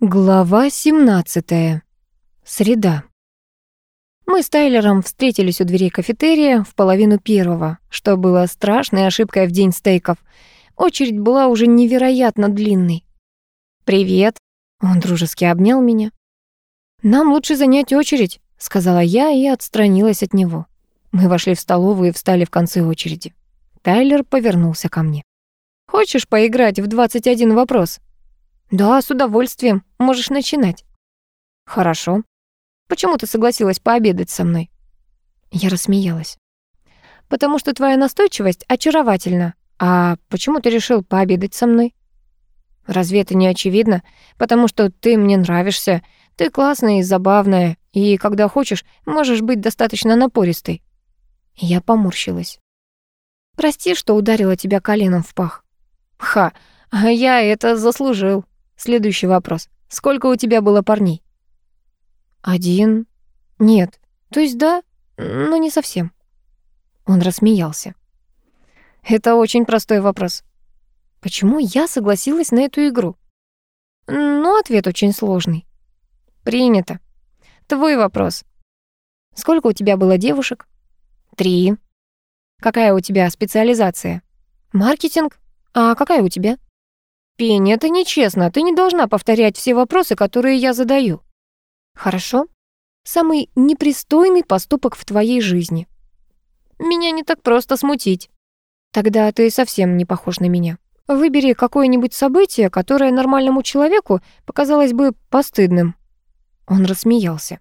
Глава 17. Среда. Мы с Тайлером встретились у дверей кафетерия в половину первого, что было страшной ошибкой в день стейков. Очередь была уже невероятно длинной. «Привет», — он дружески обнял меня. «Нам лучше занять очередь», — сказала я и отстранилась от него. Мы вошли в столовую и встали в конце очереди. Тайлер повернулся ко мне. «Хочешь поиграть в 21 вопрос?» «Да, с удовольствием. Можешь начинать». «Хорошо. Почему ты согласилась пообедать со мной?» Я рассмеялась. «Потому что твоя настойчивость очаровательна. А почему ты решил пообедать со мной?» «Разве это не очевидно? Потому что ты мне нравишься. Ты классная и забавная, и когда хочешь, можешь быть достаточно напористой». Я поморщилась. «Прости, что ударила тебя коленом в пах». «Ха, а я это заслужил». Следующий вопрос. Сколько у тебя было парней? Один. Нет. То есть да, но не совсем. Он рассмеялся. Это очень простой вопрос. Почему я согласилась на эту игру? Ну, ответ очень сложный. Принято. Твой вопрос. Сколько у тебя было девушек? Три. Какая у тебя специализация? Маркетинг. А какая у тебя? «Пенни, это нечестно. Ты не должна повторять все вопросы, которые я задаю». «Хорошо. Самый непристойный поступок в твоей жизни». «Меня не так просто смутить». «Тогда ты совсем не похож на меня. Выбери какое-нибудь событие, которое нормальному человеку показалось бы постыдным». Он рассмеялся.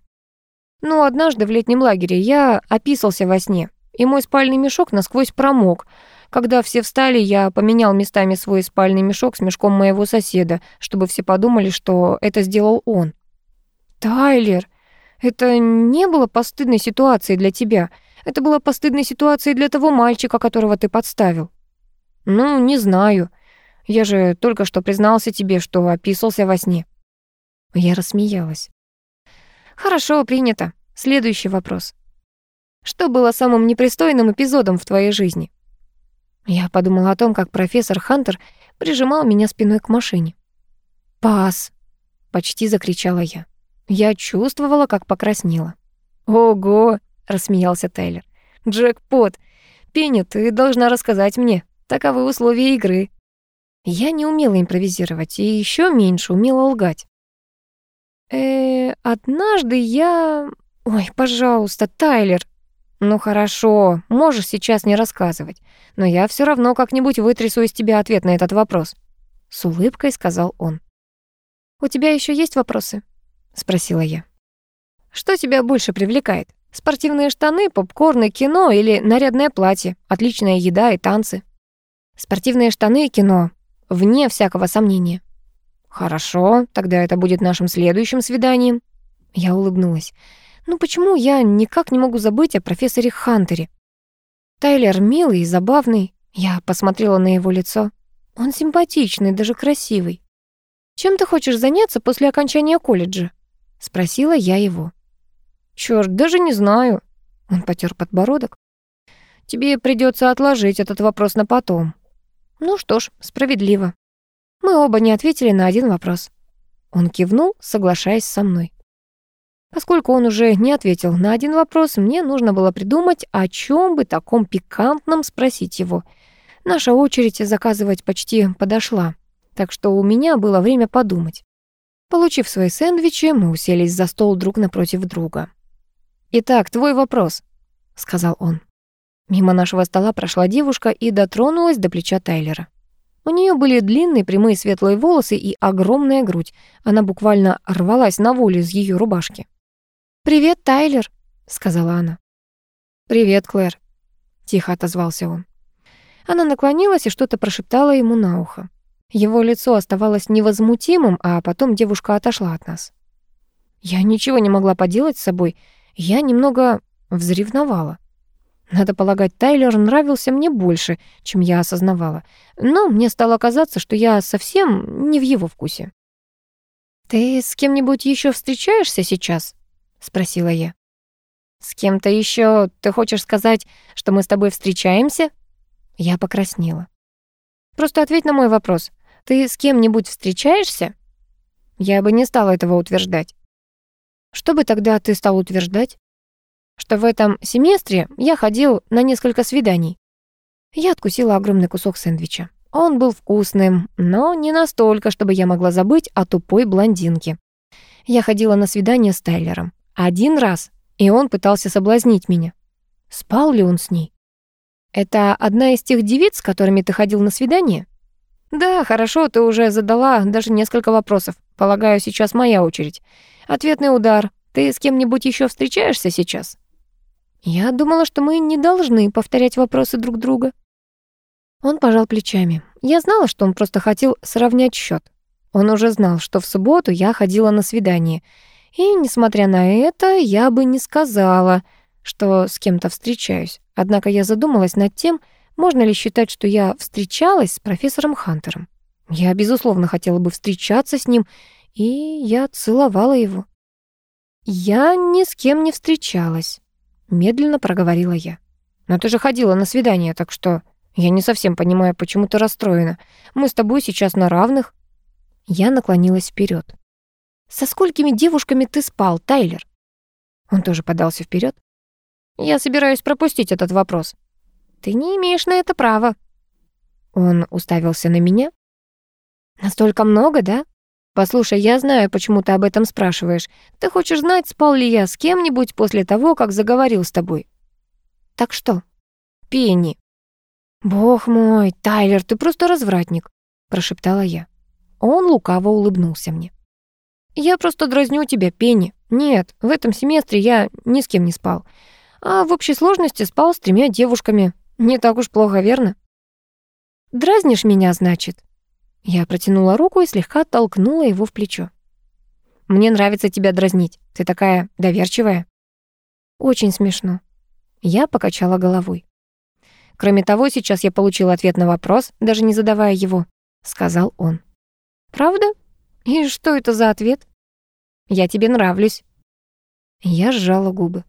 «Ну, однажды в летнем лагере я описался во сне, и мой спальный мешок насквозь промок, когда все встали, я поменял местами свой спальный мешок с мешком моего соседа, чтобы все подумали, что это сделал он. «Тайлер, это не было постыдной ситуацией для тебя. Это было постыдной ситуацией для того мальчика, которого ты подставил». «Ну, не знаю. Я же только что признался тебе, что описался во сне». Я рассмеялась. «Хорошо, принято. Следующий вопрос. Что было самым непристойным эпизодом в твоей жизни?» Я подумала о том, как профессор Хантер прижимал меня спиной к машине. «Пас!» — почти закричала я. Я чувствовала, как покраснела. «Ого!» — рассмеялся Тайлер. «Джекпот! Пенни, ты должна рассказать мне. Таковы условия игры». Я не умела импровизировать и еще меньше умела лгать. э однажды я... Ой, пожалуйста, Тайлер, «Ну хорошо, можешь сейчас не рассказывать, но я все равно как-нибудь вытрясу из тебя ответ на этот вопрос», — с улыбкой сказал он. «У тебя еще есть вопросы?» — спросила я. «Что тебя больше привлекает? Спортивные штаны, попкорн и кино или нарядное платье, отличная еда и танцы?» «Спортивные штаны и кино, вне всякого сомнения». «Хорошо, тогда это будет нашим следующим свиданием». Я улыбнулась. Ну почему я никак не могу забыть о профессоре Хантере? Тайлер милый и забавный. Я посмотрела на его лицо. Он симпатичный, даже красивый. «Чем ты хочешь заняться после окончания колледжа?» — спросила я его. «Чёрт, даже не знаю». Он потер подбородок. «Тебе придется отложить этот вопрос на потом». «Ну что ж, справедливо». Мы оба не ответили на один вопрос. Он кивнул, соглашаясь со мной. Поскольку он уже не ответил на один вопрос, мне нужно было придумать, о чем бы таком пикантном спросить его. Наша очередь заказывать почти подошла, так что у меня было время подумать. Получив свои сэндвичи, мы уселись за стол друг напротив друга. «Итак, твой вопрос», — сказал он. Мимо нашего стола прошла девушка и дотронулась до плеча Тайлера. У нее были длинные прямые светлые волосы и огромная грудь. Она буквально рвалась на волю из ее рубашки. «Привет, Тайлер», — сказала она. «Привет, Клэр», — тихо отозвался он. Она наклонилась и что-то прошептала ему на ухо. Его лицо оставалось невозмутимым, а потом девушка отошла от нас. Я ничего не могла поделать с собой, я немного взревновала. Надо полагать, Тайлер нравился мне больше, чем я осознавала, но мне стало казаться, что я совсем не в его вкусе. «Ты с кем-нибудь еще встречаешься сейчас?» — спросила я. «С кем-то еще ты хочешь сказать, что мы с тобой встречаемся?» Я покраснела. «Просто ответь на мой вопрос. Ты с кем-нибудь встречаешься?» Я бы не стала этого утверждать. Что бы тогда ты стал утверждать? Что в этом семестре я ходил на несколько свиданий. Я откусила огромный кусок сэндвича. Он был вкусным, но не настолько, чтобы я могла забыть о тупой блондинке. Я ходила на свидание с Тайлером. Один раз, и он пытался соблазнить меня. Спал ли он с ней? Это одна из тех девиц, с которыми ты ходил на свидание? Да, хорошо, ты уже задала даже несколько вопросов. Полагаю, сейчас моя очередь. Ответный удар. Ты с кем-нибудь еще встречаешься сейчас? Я думала, что мы не должны повторять вопросы друг друга. Он пожал плечами. Я знала, что он просто хотел сравнять счет. Он уже знал, что в субботу я ходила на свидание. И, несмотря на это, я бы не сказала, что с кем-то встречаюсь. Однако я задумалась над тем, можно ли считать, что я встречалась с профессором Хантером. Я, безусловно, хотела бы встречаться с ним, и я целовала его. «Я ни с кем не встречалась», — медленно проговорила я. «Но ты же ходила на свидание, так что я не совсем понимаю, почему ты расстроена. Мы с тобой сейчас на равных». Я наклонилась вперед. «Со сколькими девушками ты спал, Тайлер?» Он тоже подался вперед. «Я собираюсь пропустить этот вопрос». «Ты не имеешь на это права». Он уставился на меня. «Настолько много, да? Послушай, я знаю, почему ты об этом спрашиваешь. Ты хочешь знать, спал ли я с кем-нибудь после того, как заговорил с тобой?» «Так что?» «Пенни». «Бог мой, Тайлер, ты просто развратник», — прошептала я. Он лукаво улыбнулся мне. «Я просто дразню тебя, Пенни. Нет, в этом семестре я ни с кем не спал. А в общей сложности спал с тремя девушками. Не так уж плохо, верно?» «Дразнишь меня, значит?» Я протянула руку и слегка толкнула его в плечо. «Мне нравится тебя дразнить. Ты такая доверчивая». «Очень смешно». Я покачала головой. «Кроме того, сейчас я получила ответ на вопрос, даже не задавая его», — сказал он. Правда? И что это за ответ? Я тебе нравлюсь. Я сжала губы.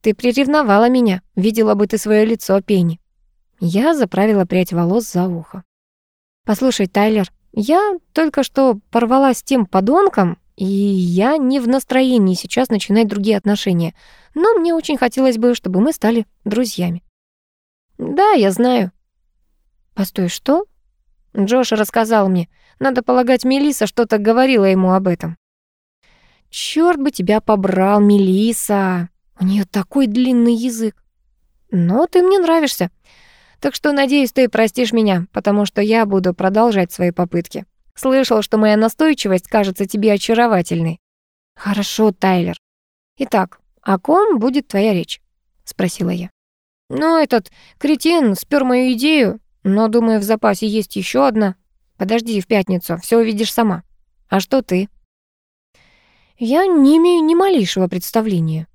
Ты приревновала меня. Видела бы ты свое лицо, Пенни. Я заправила прядь волос за ухо. Послушай, Тайлер, я только что порвала с тем подонком, и я не в настроении сейчас начинать другие отношения. Но мне очень хотелось бы, чтобы мы стали друзьями. Да, я знаю. Постой, что? Джош рассказал мне. Надо полагать, Мелиса что-то говорила ему об этом. Черт бы тебя побрал, Мелиса. У нее такой длинный язык. Но ты мне нравишься. Так что, надеюсь, ты простишь меня, потому что я буду продолжать свои попытки. Слышал, что моя настойчивость кажется тебе очаровательной. Хорошо, Тайлер. Итак, о ком будет твоя речь? Спросила я. Ну, этот кретин спер мою идею но, думаю, в запасе есть еще одна. Подожди в пятницу, все увидишь сама. А что ты? Я не имею ни малейшего представления.